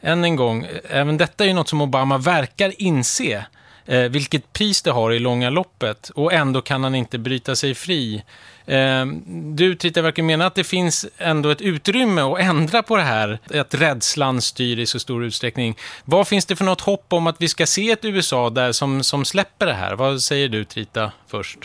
än en gång, eh, även detta är ju något som Obama verkar inse eh, vilket pris det har i långa loppet och ändå kan han inte bryta sig fri. Ehm, du Trita verkar mena att det finns ändå ett utrymme att ändra på det här, att rädslan styr i så stor utsträckning. Vad finns det för något hopp om att vi ska se ett USA där som, som släpper det här? Vad säger du Trita först?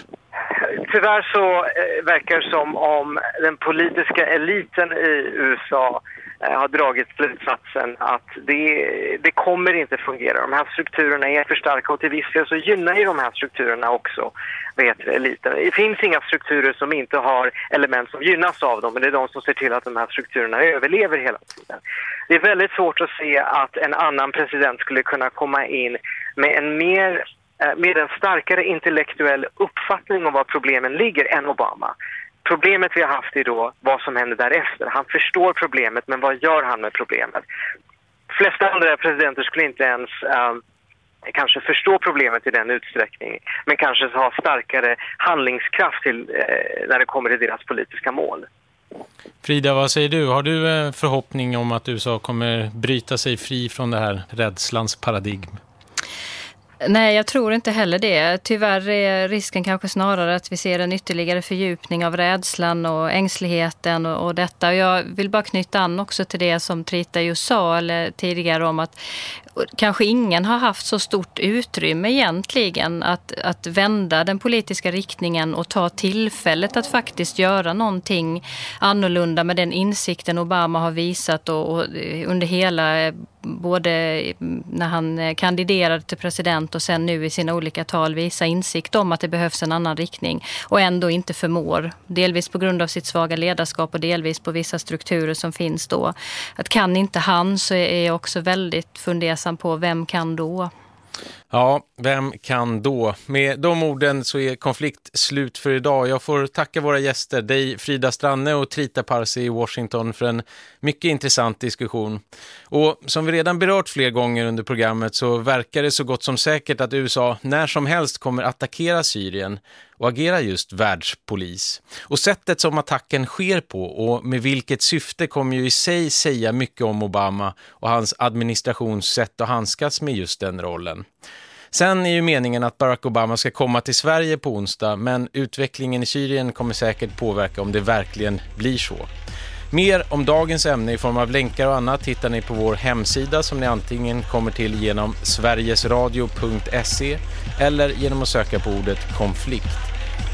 Tyvärr så eh, verkar det som om den politiska eliten i USA Eh, har dragit slutsatsen att det, det kommer inte fungera. De här strukturerna är för starka och till viss del så gynnar ju de här strukturerna också vet, eliten. Det finns inga strukturer som inte har element som gynnas av dem men det är de som ser till att de här strukturerna överlever hela tiden. Det är väldigt svårt att se att en annan president skulle kunna komma in med en mer eh, med en starkare intellektuell uppfattning om var problemen ligger än Obama. Problemet vi har haft är då vad som händer därefter. Han förstår problemet, men vad gör han med problemet? De flesta andra presidenter skulle inte ens um, kanske förstå problemet i den utsträckningen men kanske ha starkare handlingskraft till, eh, när det kommer till deras politiska mål. Frida, vad säger du? Har du eh, förhoppning om att USA kommer bryta sig fri från det här rädslans paradigm? Nej, jag tror inte heller det. Tyvärr är risken kanske snarare att vi ser en ytterligare fördjupning av rädslan och ängsligheten och, och detta. Jag vill bara knyta an också till det som Trita just sa eller tidigare om att kanske ingen har haft så stort utrymme egentligen att, att vända den politiska riktningen och ta tillfället att faktiskt göra någonting annorlunda med den insikten Obama har visat och, och eh, under hela eh, både när han eh, kandiderade till president och sen nu i sina olika tal visa insikt om att det behövs en annan riktning och ändå inte förmår. Delvis på grund av sitt svaga ledarskap och delvis på vissa strukturer som finns då. Att kan inte han så är jag också väldigt fundersam på vem kan då? Ja, vem kan då? Med de orden så är konflikt slut för idag. Jag får tacka våra gäster, dig Frida Stranne och Trita Parsi i Washington för en mycket intressant diskussion. Och som vi redan berört fler gånger under programmet så verkar det så gott som säkert att USA när som helst kommer attackera Syrien och agera just världspolis. Och sättet som attacken sker på och med vilket syfte kommer ju i sig säga mycket om Obama och hans administrationssätt att handskas med just den rollen. Sen är ju meningen att Barack Obama ska komma till Sverige på onsdag men utvecklingen i Syrien kommer säkert påverka om det verkligen blir så. Mer om dagens ämne i form av länkar och annat hittar ni på vår hemsida som ni antingen kommer till genom sverigesradio.se eller genom att söka på ordet konflikt.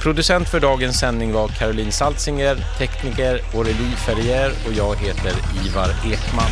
Producent för dagens sändning var Caroline Salzinger, tekniker Aurélie Ferrier och jag heter Ivar Ekman.